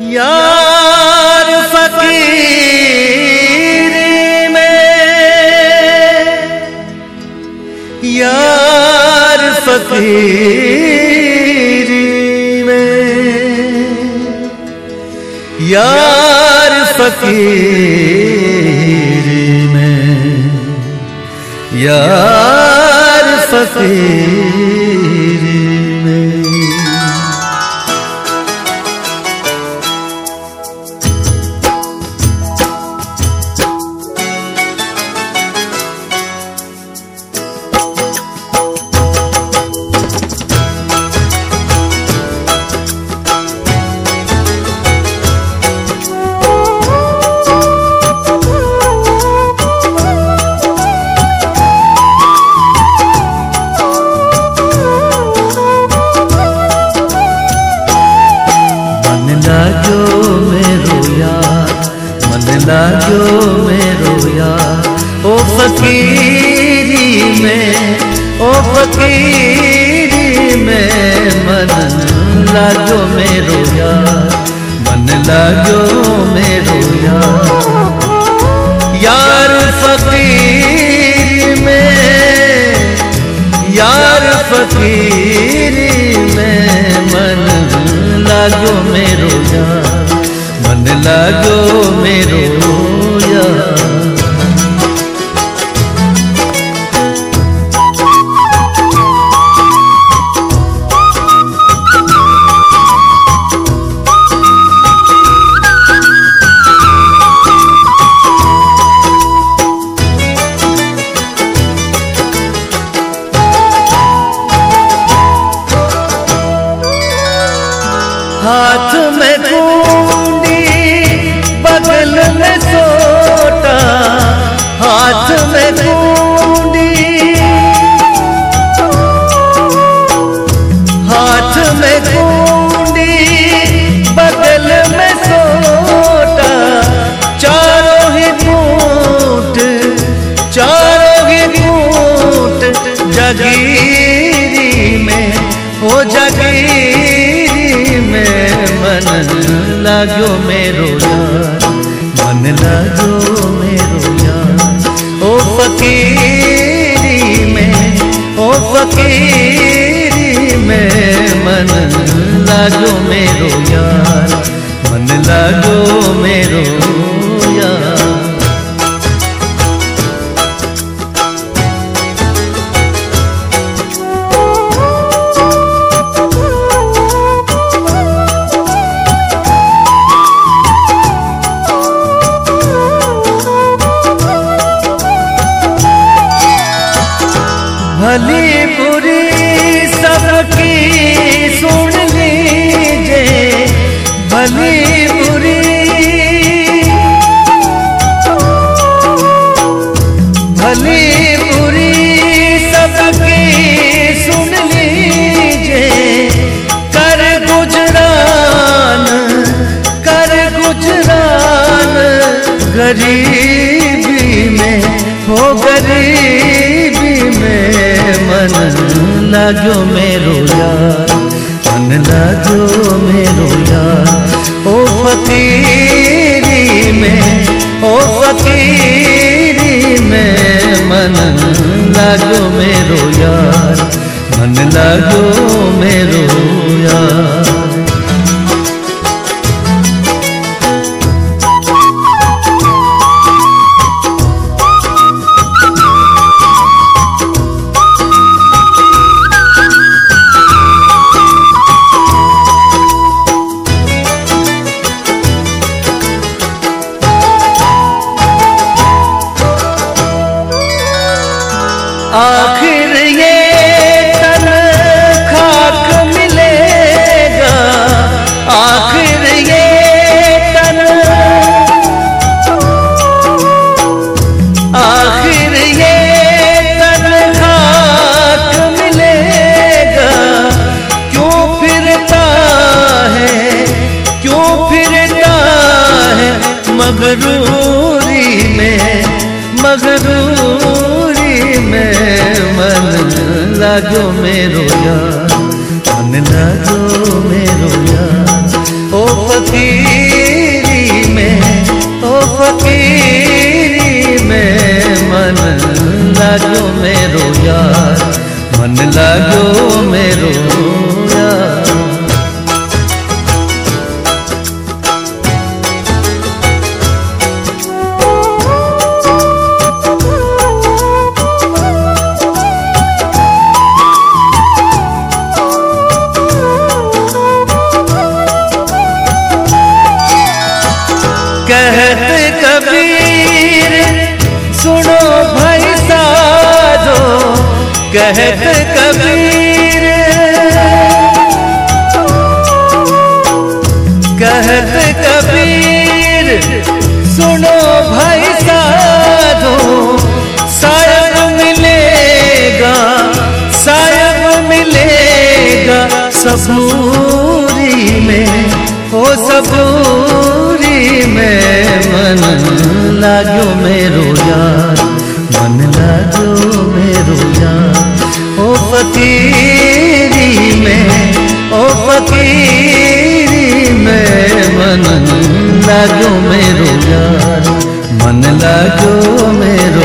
यार फकीरी में यार फकीरी में यार फकीरी में यार फकीरी लागो मेरो यार मन लागो मेरो यार ओ फकीरी में, ओ फकीरी में मन लागो मेरो यार मन लागो मेरो यार यार फकीरी में, यार फकीरी में लागो मेरो यार। मन लागो मेरो यार में बगल में सोटा हाथ में हाथ में कुंडी बगल में सोटा चारों ही फूट चारों ही फूट जगीरी में हो जगीरी। मन लागो मेरो यार। मन लागो मेरो यार। ओ फकीरी में, ओ फकीरी में मन लागो मेरो यार। मन लागो मेरो 来。गरीबी में मन लागो मेरो यार मन लागो मेरो यार ओ फकीरी में, ओ फकीरी में मन लागो मेरो यार मन लागो मेरो यार मगरूरी में मन लागो मेरो यार, मन लागो मेरो यार। ओ फकीरी में, ओ फकीरी में मन लागो मेरो यार, मन लागो मेरो कहते कबीर। कहते कबीर, सुनो भाई साधो, सायब मिलेगा सायब मिलेगा सबूरी में, ओ सबूरी में। लागो मेरो यार मन लागो मेरो